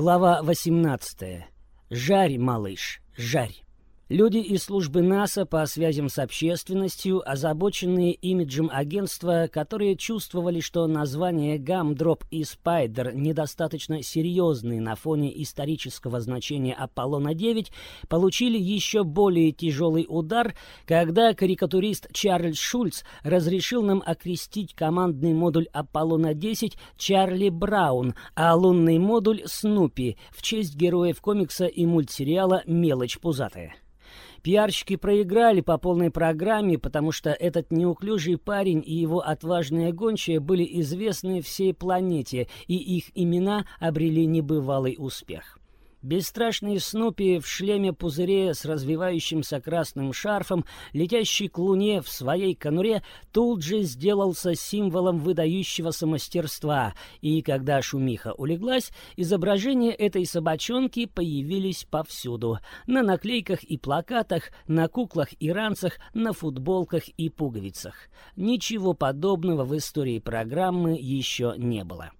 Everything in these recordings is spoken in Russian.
Глава 18. Жарь, малыш, жарь. Люди из службы НАСА по связям с общественностью, озабоченные имиджем агентства, которые чувствовали, что названия «Гамдроп» и «Спайдер» недостаточно серьезные на фоне исторического значения «Аполлона-9», получили еще более тяжелый удар, когда карикатурист Чарльз Шульц разрешил нам окрестить командный модуль «Аполлона-10» Чарли Браун, а лунный модуль «Снупи» в честь героев комикса и мультсериала «Мелочь пузатая». Пиарщики проиграли по полной программе, потому что этот неуклюжий парень и его отважная гончая были известны всей планете, и их имена обрели небывалый успех. Бесстрашный Снупи в шлеме пузыре с развивающимся красным шарфом, летящий к луне в своей конуре, тут же сделался символом выдающегося мастерства, и когда шумиха улеглась, изображения этой собачонки появились повсюду. На наклейках и плакатах, на куклах и ранцах, на футболках и пуговицах. Ничего подобного в истории программы еще не было.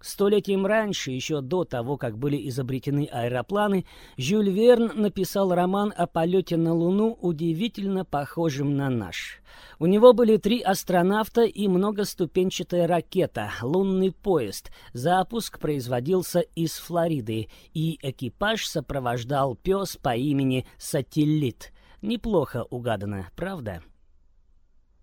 Столетием раньше, еще до того, как были изобретены аэропланы, Жюль Верн написал роман о полете на Луну, удивительно похожим на наш. У него были три астронавта и многоступенчатая ракета, лунный поезд. Запуск производился из Флориды, и экипаж сопровождал пес по имени Сателлит. Неплохо угадано, правда?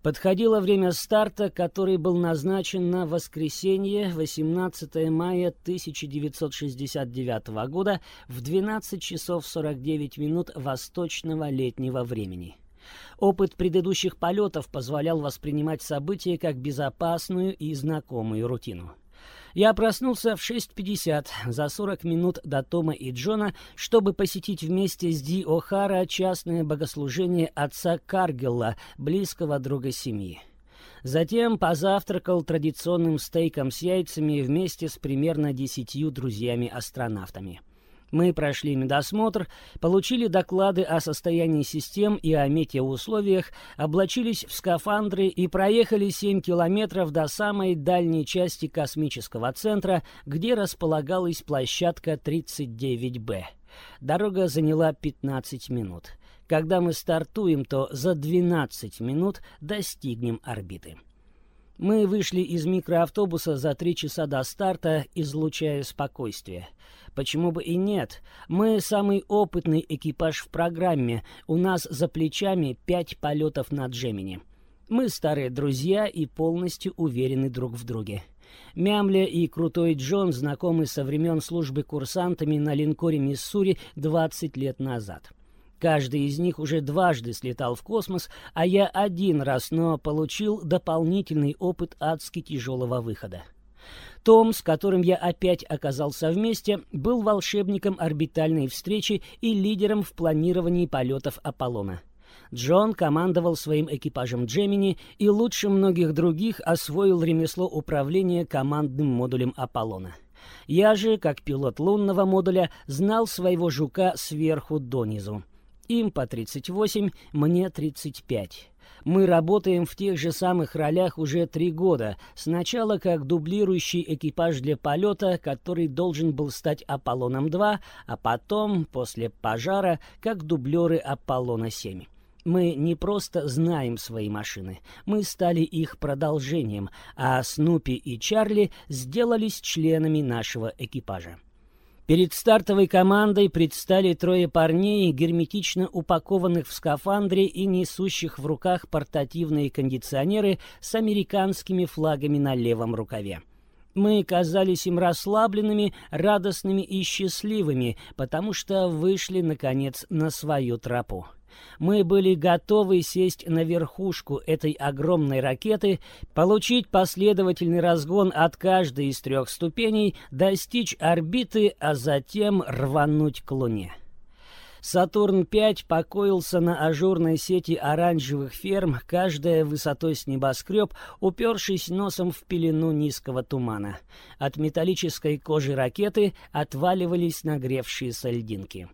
Подходило время старта, который был назначен на воскресенье, 18 мая 1969 года в 12 часов 49 минут восточного летнего времени. Опыт предыдущих полетов позволял воспринимать события как безопасную и знакомую рутину. Я проснулся в 6.50 за 40 минут до Тома и Джона, чтобы посетить вместе с Ди О'Хара частное богослужение отца Каргелла, близкого друга семьи. Затем позавтракал традиционным стейком с яйцами вместе с примерно десятью друзьями-астронавтами. Мы прошли медосмотр, получили доклады о состоянии систем и о метеоусловиях, облачились в скафандры и проехали 7 километров до самой дальней части космического центра, где располагалась площадка 39Б. Дорога заняла 15 минут. Когда мы стартуем, то за 12 минут достигнем орбиты. Мы вышли из микроавтобуса за три часа до старта, излучая спокойствие. Почему бы и нет? Мы самый опытный экипаж в программе. У нас за плечами пять полетов на Джемини. Мы старые друзья и полностью уверены друг в друге. Мямля и Крутой Джон знакомы со времен службы курсантами на линкоре «Миссури» 20 лет назад. Каждый из них уже дважды слетал в космос, а я один раз, но получил дополнительный опыт адски тяжелого выхода. Том, с которым я опять оказался вместе, был волшебником орбитальной встречи и лидером в планировании полетов Аполлона. Джон командовал своим экипажем Джемини и лучше многих других освоил ремесло управления командным модулем Аполлона. Я же, как пилот лунного модуля, знал своего жука сверху донизу. Им по 38, мне 35. Мы работаем в тех же самых ролях уже три года. Сначала как дублирующий экипаж для полета, который должен был стать Аполлоном-2, а потом, после пожара, как дублеры Аполлона-7. Мы не просто знаем свои машины, мы стали их продолжением, а Снупи и Чарли сделались членами нашего экипажа. Перед стартовой командой предстали трое парней, герметично упакованных в скафандре и несущих в руках портативные кондиционеры с американскими флагами на левом рукаве. Мы казались им расслабленными, радостными и счастливыми, потому что вышли, наконец, на свою тропу. Мы были готовы сесть на верхушку этой огромной ракеты, получить последовательный разгон от каждой из трех ступеней, достичь орбиты, а затем рвануть к Луне. Сатурн-5 покоился на ажурной сети оранжевых ферм, каждая высотой с небоскреб, упершись носом в пелену низкого тумана. От металлической кожи ракеты отваливались нагревшиеся льдинки.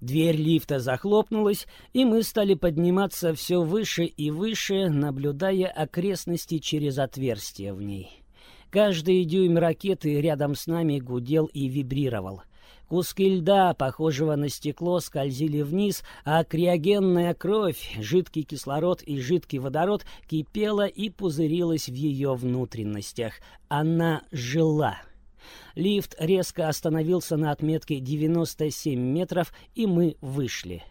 Дверь лифта захлопнулась, и мы стали подниматься все выше и выше, наблюдая окрестности через отверстия в ней. Каждый дюйм ракеты рядом с нами гудел и вибрировал. Куски льда, похожего на стекло, скользили вниз, а криогенная кровь, жидкий кислород и жидкий водород кипела и пузырилась в ее внутренностях. Она жила. Лифт резко остановился на отметке 97 метров, и мы вышли.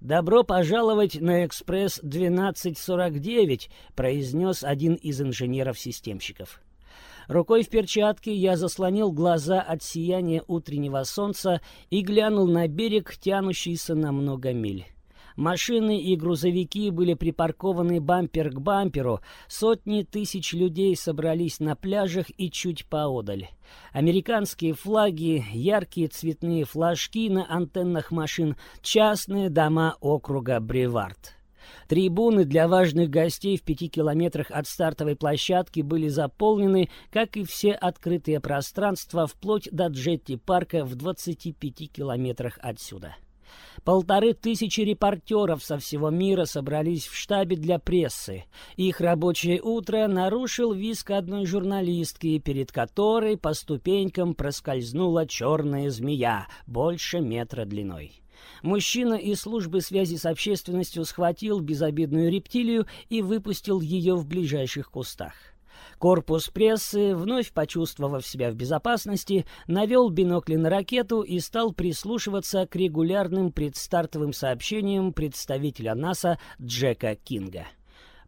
«Добро пожаловать на экспресс 1249», — произнес один из инженеров-системщиков. Рукой в перчатке я заслонил глаза от сияния утреннего солнца и глянул на берег, тянущийся на много миль. Машины и грузовики были припаркованы бампер к бамперу, сотни тысяч людей собрались на пляжах и чуть поодаль. Американские флаги, яркие цветные флажки на антеннах машин, частные дома округа Бревард. Трибуны для важных гостей в пяти километрах от стартовой площадки были заполнены, как и все открытые пространства, вплоть до джетти-парка в 25 километрах отсюда. Полторы тысячи репортеров со всего мира собрались в штабе для прессы. Их рабочее утро нарушил виск одной журналистки, перед которой по ступенькам проскользнула черная змея, больше метра длиной. Мужчина из службы связи с общественностью схватил безобидную рептилию и выпустил ее в ближайших кустах. Корпус прессы, вновь почувствовав себя в безопасности, навел бинокли на ракету и стал прислушиваться к регулярным предстартовым сообщениям представителя НАСА Джека Кинга.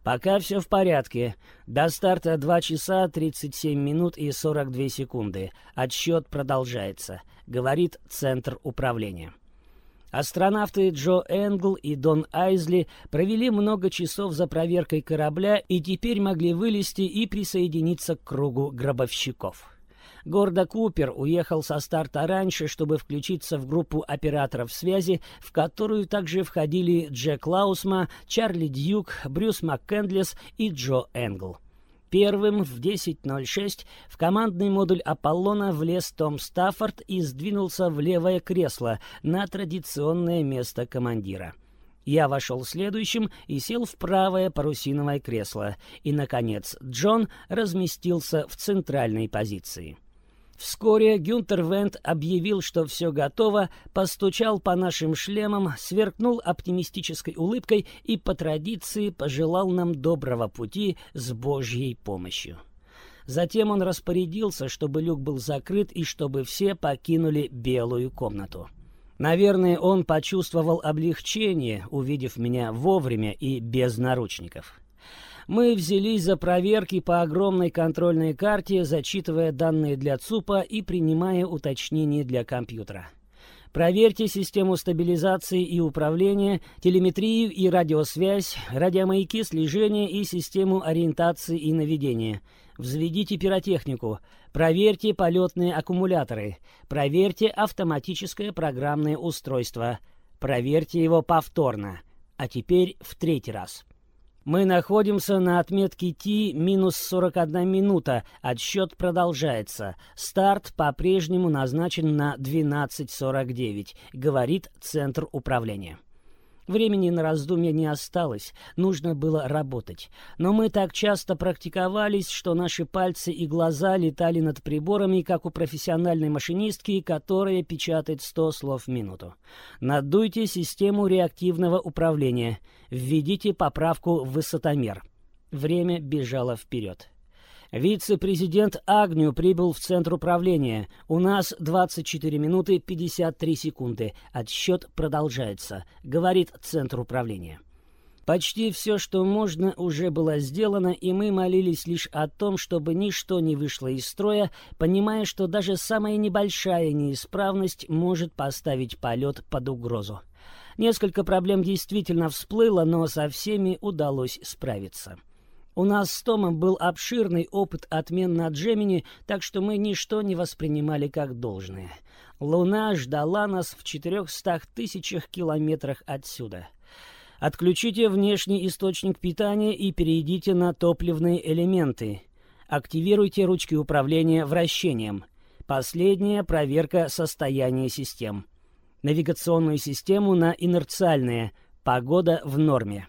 «Пока все в порядке. До старта 2 часа 37 минут и 42 секунды. Отсчет продолжается», — говорит Центр управления. Астронавты Джо Энгл и Дон Айзли провели много часов за проверкой корабля и теперь могли вылезти и присоединиться к кругу гробовщиков. Гордо Купер уехал со старта раньше, чтобы включиться в группу операторов связи, в которую также входили Джек Лаусма, Чарли Дьюк, Брюс МакКендлес и Джо Энгл. Первым в 10.06 в командный модуль «Аполлона» влез Том Стаффорд и сдвинулся в левое кресло на традиционное место командира. Я вошел следующим и сел в правое парусиновое кресло. И, наконец, Джон разместился в центральной позиции. Вскоре Гюнтер Вент объявил, что все готово, постучал по нашим шлемам, сверкнул оптимистической улыбкой и по традиции пожелал нам доброго пути с Божьей помощью. Затем он распорядился, чтобы люк был закрыт и чтобы все покинули белую комнату. Наверное, он почувствовал облегчение, увидев меня вовремя и без наручников мы взялись за проверки по огромной контрольной карте, зачитывая данные для ЦУПа и принимая уточнения для компьютера. Проверьте систему стабилизации и управления, телеметрию и радиосвязь, радиомаяки слежения и систему ориентации и наведения. Взведите пиротехнику. Проверьте полетные аккумуляторы. Проверьте автоматическое программное устройство. Проверьте его повторно. А теперь в третий раз. Мы находимся на отметке T минус 41 минута. Отсчет продолжается. Старт по-прежнему назначен на 12.49, говорит Центр управления. Времени на раздумья не осталось, нужно было работать. Но мы так часто практиковались, что наши пальцы и глаза летали над приборами, как у профессиональной машинистки, которая печатает 100 слов в минуту. Надуйте систему реактивного управления. Введите поправку в высотомер. Время бежало вперед. Вице-президент Агню прибыл в центр управления. У нас 24 минуты 53 секунды. Отсчет продолжается, говорит центр управления. Почти все, что можно, уже было сделано, и мы молились лишь о том, чтобы ничто не вышло из строя, понимая, что даже самая небольшая неисправность может поставить полет под угрозу. Несколько проблем действительно всплыло, но со всеми удалось справиться. У нас с Томом был обширный опыт отмен на Джемини, так что мы ничто не воспринимали как должное. Луна ждала нас в четырехстах тысячах километрах отсюда. Отключите внешний источник питания и перейдите на топливные элементы. Активируйте ручки управления вращением. Последняя проверка состояния систем. Навигационную систему на инерциальные. Погода в норме.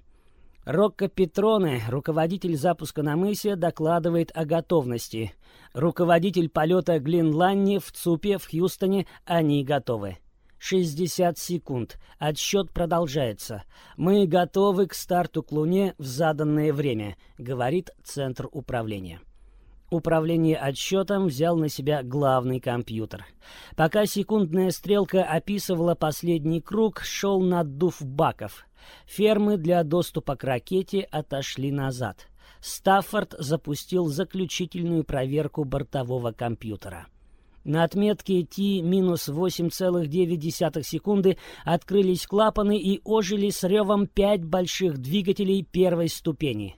Рокко Петроне, руководитель запуска на мысе, докладывает о готовности. Руководитель полета Глинланни в ЦУПе в Хьюстоне, они готовы. 60 секунд. Отсчет продолжается. Мы готовы к старту к Луне в заданное время, говорит Центр управления. Управление отсчетом взял на себя главный компьютер. Пока секундная стрелка описывала последний круг, шел наддув баков. Фермы для доступа к ракете отошли назад. Стаффорд запустил заключительную проверку бортового компьютера. На отметке T-8,9 секунды открылись клапаны и ожили с ревом пять больших двигателей первой ступени.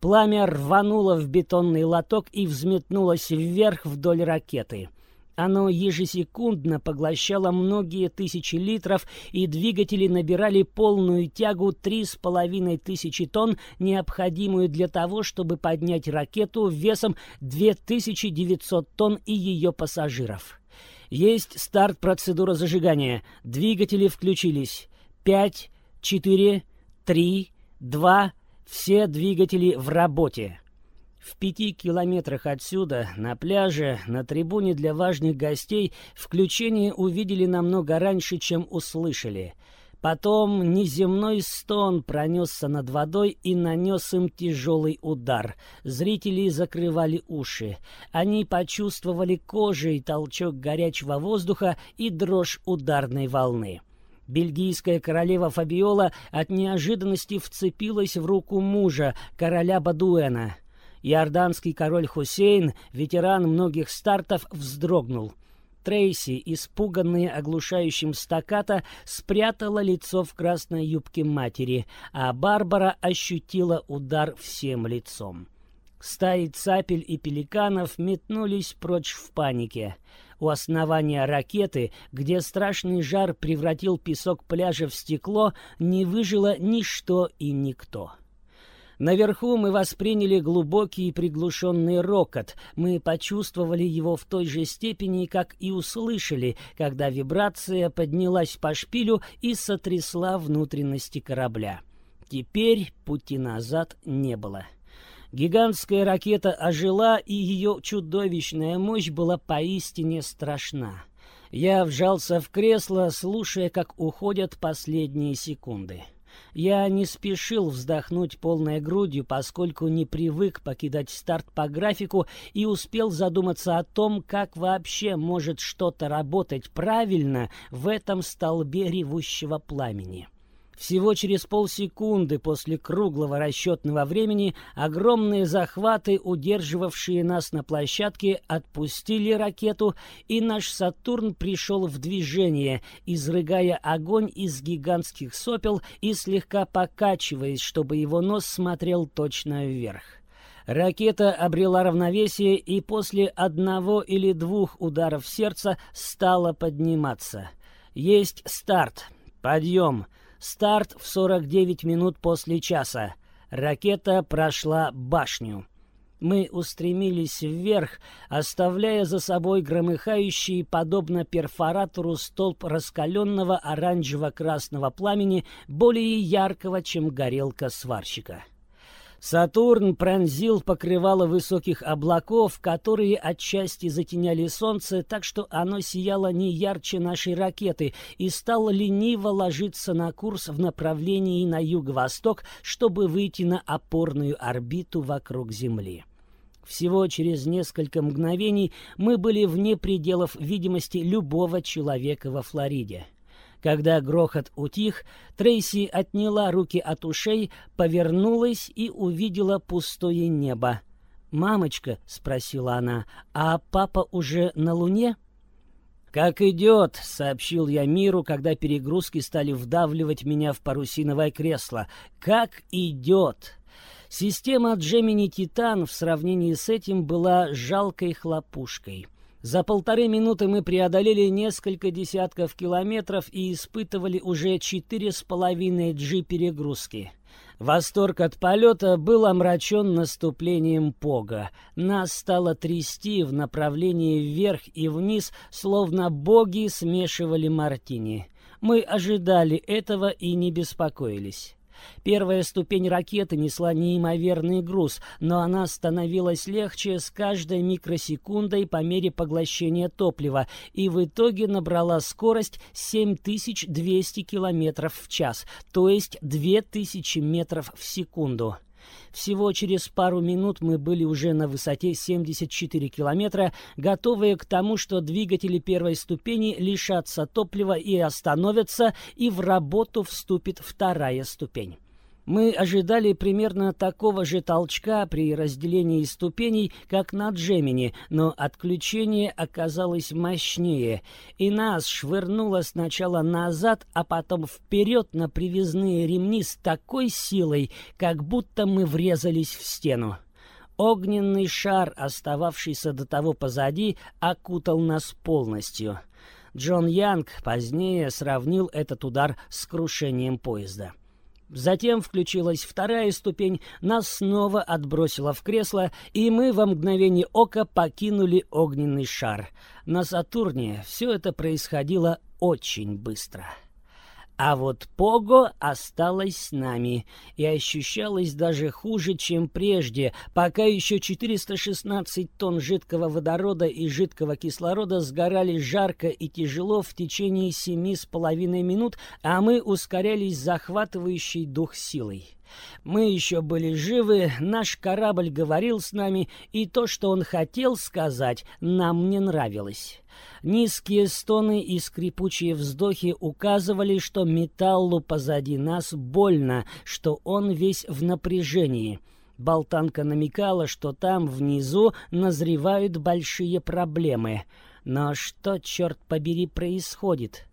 Пламя рвануло в бетонный лоток и взметнулось вверх вдоль ракеты — оно ежесекундно поглощало многие тысячи литров, и двигатели набирали полную тягу три с половиной тысячи тонн, необходимую для того, чтобы поднять ракету весом 2900 тонн и ее пассажиров. Есть старт процедуры зажигания. Двигатели включились. Пять, четыре, три, два. Все двигатели в работе. В пяти километрах отсюда, на пляже, на трибуне для важных гостей, включение увидели намного раньше, чем услышали. Потом неземной стон пронесся над водой и нанес им тяжелый удар. Зрители закрывали уши. Они почувствовали кожей толчок горячего воздуха и дрожь ударной волны. Бельгийская королева Фабиола от неожиданности вцепилась в руку мужа, короля Бадуэна. Иорданский король Хусейн, ветеран многих стартов, вздрогнул. Трейси, испуганная оглушающим стаката, спрятала лицо в красной юбке матери, а Барбара ощутила удар всем лицом. Стаи цапель и пеликанов метнулись прочь в панике. У основания ракеты, где страшный жар превратил песок пляжа в стекло, не выжило ничто и никто. Наверху мы восприняли глубокий и приглушенный рокот. Мы почувствовали его в той же степени, как и услышали, когда вибрация поднялась по шпилю и сотрясла внутренности корабля. Теперь пути назад не было. Гигантская ракета ожила, и ее чудовищная мощь была поистине страшна. Я вжался в кресло, слушая, как уходят последние секунды. Я не спешил вздохнуть полной грудью, поскольку не привык покидать старт по графику и успел задуматься о том, как вообще может что-то работать правильно в этом столбе ревущего пламени. Всего через полсекунды после круглого расчетного времени огромные захваты, удерживавшие нас на площадке, отпустили ракету, и наш «Сатурн» пришел в движение, изрыгая огонь из гигантских сопел и слегка покачиваясь, чтобы его нос смотрел точно вверх. Ракета обрела равновесие и после одного или двух ударов сердца стала подниматься. Есть старт. Подъем. Старт в 49 минут после часа. Ракета прошла башню. Мы устремились вверх, оставляя за собой громыхающий, подобно перфоратору, столб раскаленного оранжево-красного пламени, более яркого, чем горелка сварщика. Сатурн пронзил покрывало высоких облаков, которые отчасти затеняли солнце, так что оно сияло не ярче нашей ракеты и стало лениво ложиться на курс в направлении на юго-восток, чтобы выйти на опорную орбиту вокруг Земли. Всего через несколько мгновений мы были вне пределов видимости любого человека во Флориде. Когда грохот утих, Трейси отняла руки от ушей, повернулась и увидела пустое небо. «Мамочка», — спросила она, — «а папа уже на Луне?» «Как идет», — сообщил я миру, когда перегрузки стали вдавливать меня в парусиновое кресло. «Как идет!» Система Джемини Титан в сравнении с этим была жалкой хлопушкой. За полторы минуты мы преодолели несколько десятков километров и испытывали уже четыре с половиной G перегрузки. Восторг от полета был омрачен наступлением Пога. Нас стало трясти в направлении вверх и вниз, словно боги смешивали мартини. Мы ожидали этого и не беспокоились. Первая ступень ракеты несла неимоверный груз, но она становилась легче с каждой микросекундой по мере поглощения топлива и в итоге набрала скорость 7200 км в час, то есть 2000 метров в секунду. Всего через пару минут мы были уже на высоте 74 километра, готовые к тому, что двигатели первой ступени лишатся топлива и остановятся, и в работу вступит вторая ступень. Мы ожидали примерно такого же толчка при разделении ступеней, как на Джемини, но отключение оказалось мощнее, и нас швырнуло сначала назад, а потом вперед на привязные ремни с такой силой, как будто мы врезались в стену. Огненный шар, остававшийся до того позади, окутал нас полностью. Джон Янг позднее сравнил этот удар с крушением поезда. Затем включилась вторая ступень, нас снова отбросило в кресло, и мы во мгновение ока покинули огненный шар. На Сатурне все это происходило очень быстро. А вот Пого осталась с нами и ощущалась даже хуже, чем прежде, пока еще 416 тонн жидкого водорода и жидкого кислорода сгорали жарко и тяжело в течение семи с половиной минут, а мы ускорялись захватывающей дух силой. Мы еще были живы, наш корабль говорил с нами, и то, что он хотел сказать, нам не нравилось. Низкие стоны и скрипучие вздохи указывали, что металлу позади нас больно, что он весь в напряжении. Болтанка намекала, что там внизу назревают большие проблемы. Но что, черт побери, происходит?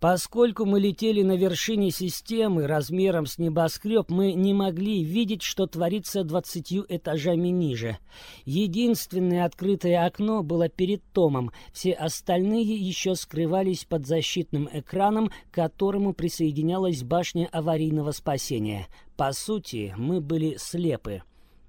Поскольку мы летели на вершине системы размером с небоскреб, мы не могли видеть, что творится двадцатью этажами ниже. Единственное открытое окно было перед Томом, все остальные еще скрывались под защитным экраном, к которому присоединялась башня аварийного спасения. По сути, мы были слепы.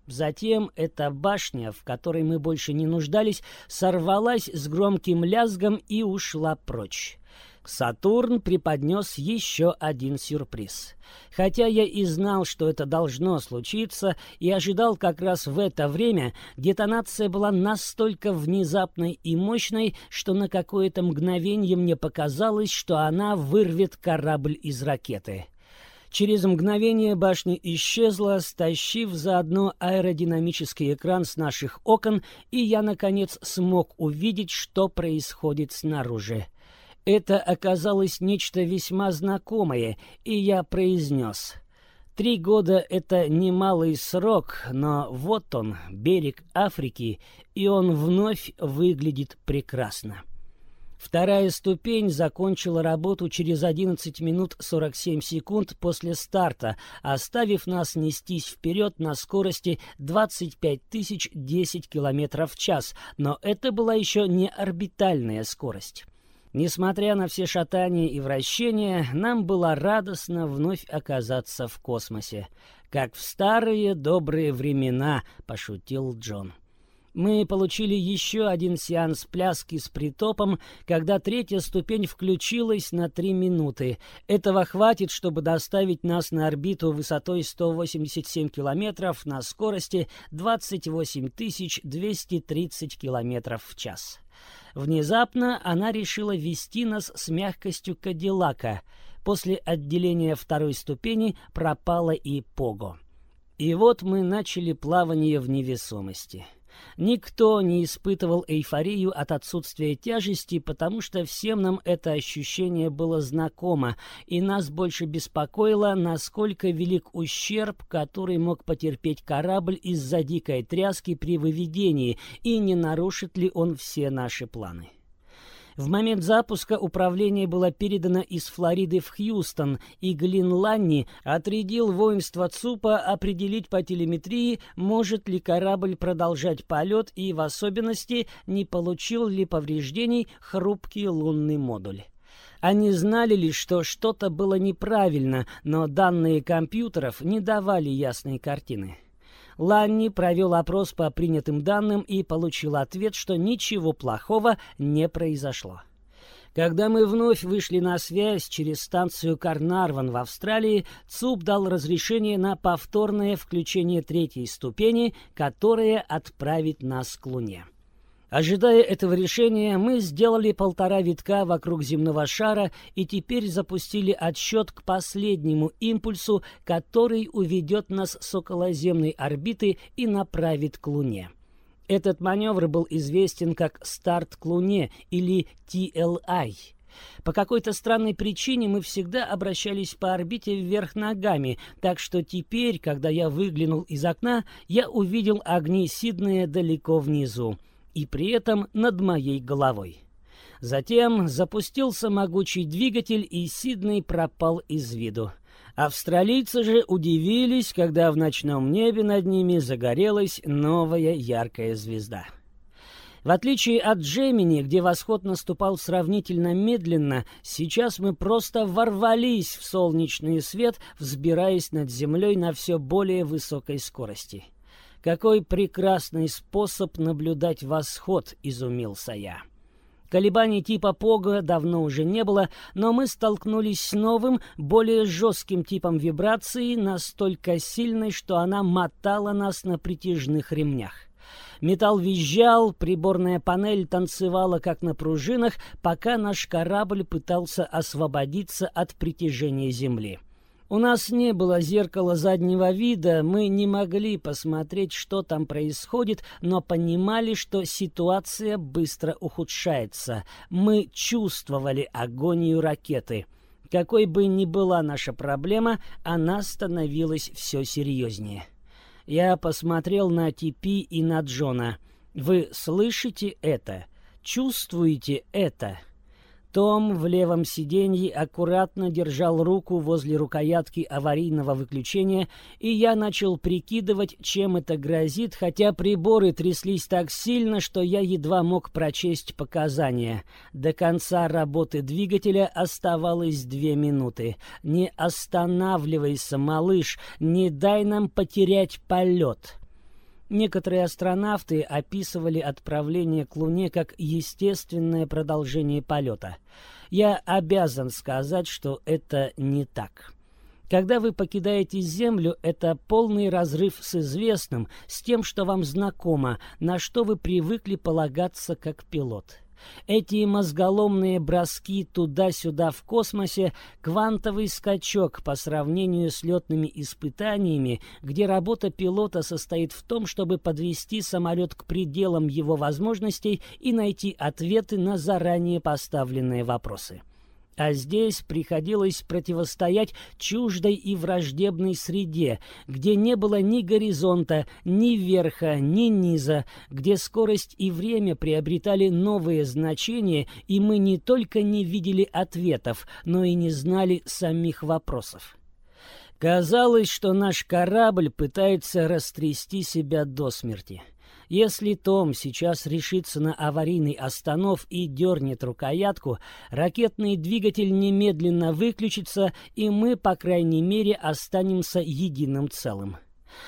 Затем эта башня, в которой мы больше не нуждались, сорвалась с громким лязгом и ушла прочь. Сатурн преподнес еще один сюрприз. Хотя я и знал, что это должно случиться, и ожидал как раз в это время, детонация была настолько внезапной и мощной, что на какое-то мгновение мне показалось, что она вырвет корабль из ракеты. Через мгновение башня исчезла, стащив заодно аэродинамический экран с наших окон, и я, наконец, смог увидеть, что происходит снаружи. Это оказалось нечто весьма знакомое, и я произнес. Три года — это немалый срок, но вот он, берег Африки, и он вновь выглядит прекрасно. Вторая ступень закончила работу через 11 минут 47 секунд после старта, оставив нас нестись вперед на скорости 25 тысяч 10 км в час, но это была еще не орбитальная скорость. Несмотря на все шатания и вращения, нам было радостно вновь оказаться в космосе. «Как в старые добрые времена», — пошутил Джон. Мы получили еще один сеанс пляски с притопом, когда третья ступень включилась на три минуты. Этого хватит, чтобы доставить нас на орбиту высотой 187 километров на скорости 28 230 километров в час. Внезапно она решила вести нас с мягкостью Кадиллака. После отделения второй ступени пропала и Пого. И вот мы начали плавание в невесомости. Никто не испытывал эйфорию от отсутствия тяжести, потому что всем нам это ощущение было знакомо, и нас больше беспокоило, насколько велик ущерб, который мог потерпеть корабль из-за дикой тряски при выведении, и не нарушит ли он все наши планы. В момент запуска управление было передано из Флориды в Хьюстон, и Глин Ланни отрядил воинство ЦУПа определить по телеметрии, может ли корабль продолжать полет и, в особенности, не получил ли повреждений хрупкий лунный модуль. Они знали лишь, что что-то было неправильно, но данные компьютеров не давали ясной картины. Ланни провел опрос по принятым данным и получил ответ, что ничего плохого не произошло. Когда мы вновь вышли на связь через станцию Карнарван в Австралии, ЦУП дал разрешение на повторное включение третьей ступени, которая отправит нас к Луне. Ожидая этого решения, мы сделали полтора витка вокруг земного шара и теперь запустили отсчет к последнему импульсу, который уведет нас с околоземной орбиты и направит к Луне. Этот маневр был известен как «старт к Луне» или TLI. По какой-то странной причине мы всегда обращались по орбите вверх ногами, так что теперь, когда я выглянул из окна, я увидел огни Сиднея далеко внизу и при этом над моей головой. Затем запустился могучий двигатель, и Сидней пропал из виду. Австралийцы же удивились, когда в ночном небе над ними загорелась новая яркая звезда. В отличие от Джемини, где восход наступал сравнительно медленно, сейчас мы просто ворвались в солнечный свет, взбираясь над землей на все более высокой скорости. Какой прекрасный способ наблюдать восход, изумился я. Колебаний типа Пога давно уже не было, но мы столкнулись с новым, более жестким типом вибрации, настолько сильной, что она мотала нас на притяжных ремнях. Металл визжал, приборная панель танцевала как на пружинах, пока наш корабль пытался освободиться от притяжения Земли. У нас не было зеркала заднего вида, мы не могли посмотреть, что там происходит, но понимали, что ситуация быстро ухудшается. Мы чувствовали агонию ракеты. Какой бы ни была наша проблема, она становилась все серьезнее. Я посмотрел на Типи и на Джона. «Вы слышите это? Чувствуете это?» Том в левом сиденье аккуратно держал руку возле рукоятки аварийного выключения, и я начал прикидывать, чем это грозит, хотя приборы тряслись так сильно, что я едва мог прочесть показания. До конца работы двигателя оставалось две минуты. «Не останавливайся, малыш, не дай нам потерять полет!» Некоторые астронавты описывали отправление к Луне как естественное продолжение полета. Я обязан сказать, что это не так. Когда вы покидаете Землю, это полный разрыв с известным, с тем, что вам знакомо, на что вы привыкли полагаться как пилот. Эти мозголомные броски туда-сюда в космосе — квантовый скачок по сравнению с летными испытаниями, где работа пилота состоит в том, чтобы подвести самолет к пределам его возможностей и найти ответы на заранее поставленные вопросы. А здесь приходилось противостоять чуждой и враждебной среде, где не было ни горизонта, ни верха, ни низа, где скорость и время приобретали новые значения, и мы не только не видели ответов, но и не знали самих вопросов. Казалось, что наш корабль пытается растрясти себя до смерти. Если Том сейчас решится на аварийный останов и дернет рукоятку, ракетный двигатель немедленно выключится, и мы, по крайней мере, останемся единым целым.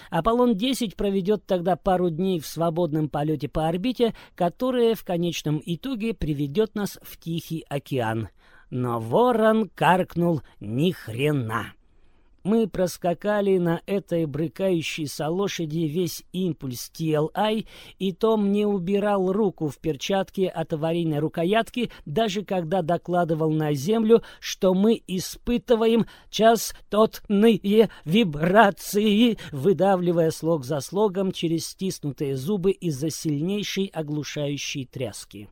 Аполлон-10 проведет тогда пару дней в свободном полете по орбите, которая в конечном итоге приведет нас в Тихий океан. Но ворон каркнул ни хрена. Мы проскакали на этой брыкающейся лошади весь импульс TLI, и Том не убирал руку в перчатке от аварийной рукоятки, даже когда докладывал на землю, что мы испытываем частотные вибрации, выдавливая слог за слогом через стиснутые зубы из-за сильнейшей оглушающей тряски.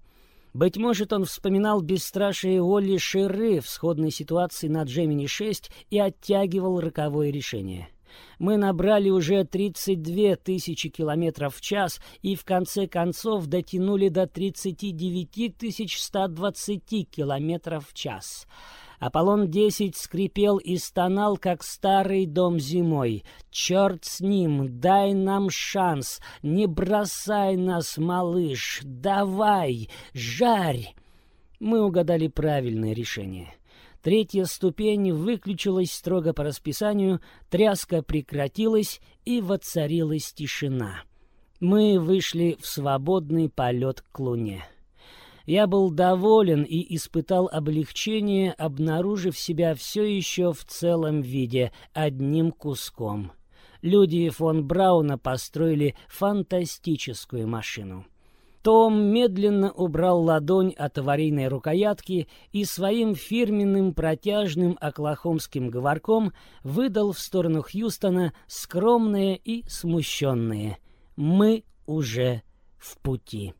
Быть может, он вспоминал бесстрашие Олли Ширы в сходной ситуации на Джемини-6 и оттягивал роковое решение. Мы набрали уже 32 тысячи километров в час и в конце концов дотянули до 39 120 километров в час. Аполлон-10 скрипел и стонал, как старый дом зимой. «Черт с ним! Дай нам шанс! Не бросай нас, малыш! Давай! Жарь!» Мы угадали правильное решение. Третья ступень выключилась строго по расписанию, тряска прекратилась и воцарилась тишина. Мы вышли в свободный полет к Луне. Я был доволен и испытал облегчение, обнаружив себя все еще в целом виде, одним куском. Люди фон Брауна построили фантастическую машину. Том медленно убрал ладонь от аварийной рукоятки и своим фирменным протяжным оклахомским говорком выдал в сторону Хьюстона скромные и смущенные. «Мы уже в пути».